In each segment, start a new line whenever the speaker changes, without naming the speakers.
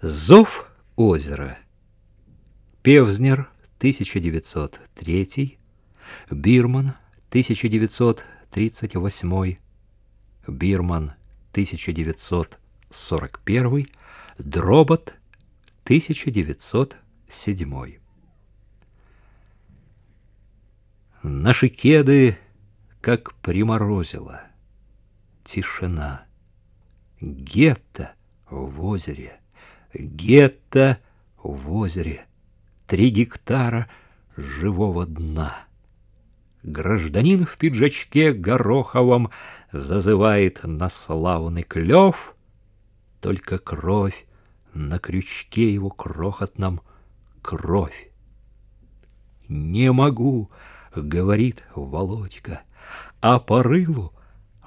Зов озера. Певзнер, 1903. Бирман, 1938. Бирман, 1941. Дробот, 1907. Наши кеды, как приморозило. Тишина. Гетто в озере. Гетто в озере. Три гектара живого дна. Гражданин в пиджачке гороховом Зазывает на славный клев, Только кровь на крючке его крохотном Кровь. Не могу, говорит Володька, А по рылу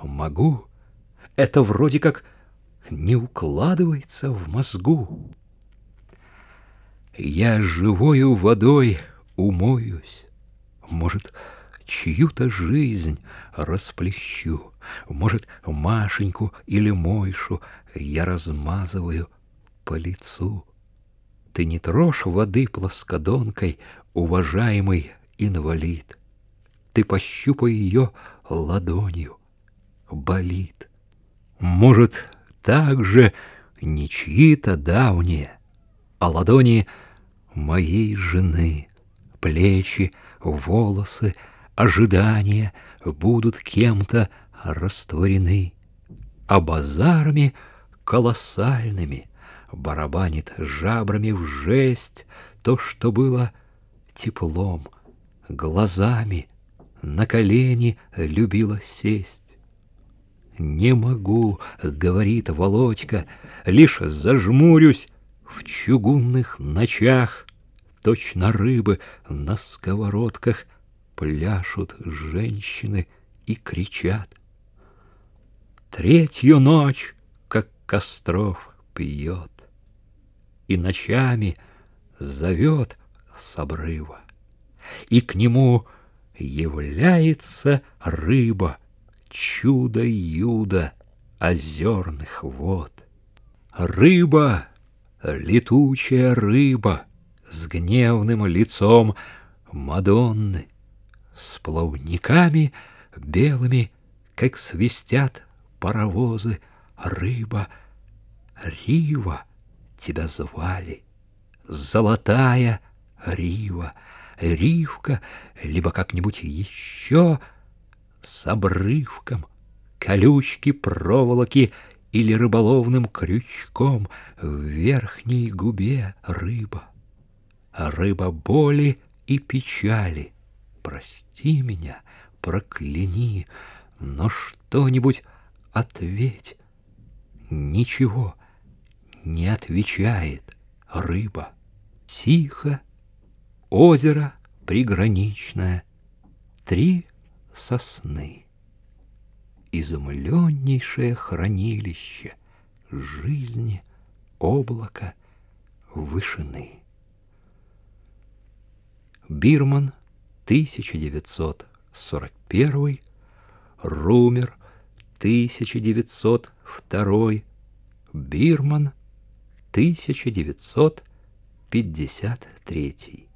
могу. Это вроде как не укладывается в мозгу. Я живою водой умоюсь, может, чью-то жизнь расплещу, может, Машеньку или Мойшу я размазываю по лицу. Ты не трожь воды плоскодонкой, уважаемый инвалид. Ты пощупай ее ладонью, болит. Может, также не чьи-то давние, а ладони моей жены, плечи, волосы, ожидания будут кем-то растворены, а базарами колоссальными барабанит жабрами в жесть то, что было теплом, глазами на колени любила сесть. «Не могу», — говорит Володька, — «лишь зажмурюсь в чугунных ночах». Точно рыбы на сковородках пляшут женщины и кричат. Третью ночь, как Костров пьет, и ночами зовет с обрыва, и к нему является рыба, чудо-юдо озерных вод. Рыба, летучая рыба, с гневным лицом Мадонны, с плавниками белыми, как свистят паровозы, рыба, Рива, тебя звали, золотая Рива, Ривка, либо как-нибудь еще с обрывком, колючки проволоки или рыболовным крючком в верхней губе рыба. Рыба боли и печали. Прости меня, прокляни, но что-нибудь ответь. Ничего не отвечает рыба. Тихо, озеро приграничное, три сосны. Изумленнейшее хранилище жизни, облака, вышины. Бирман, 1941, Румер, 1902, Бирман, 1953.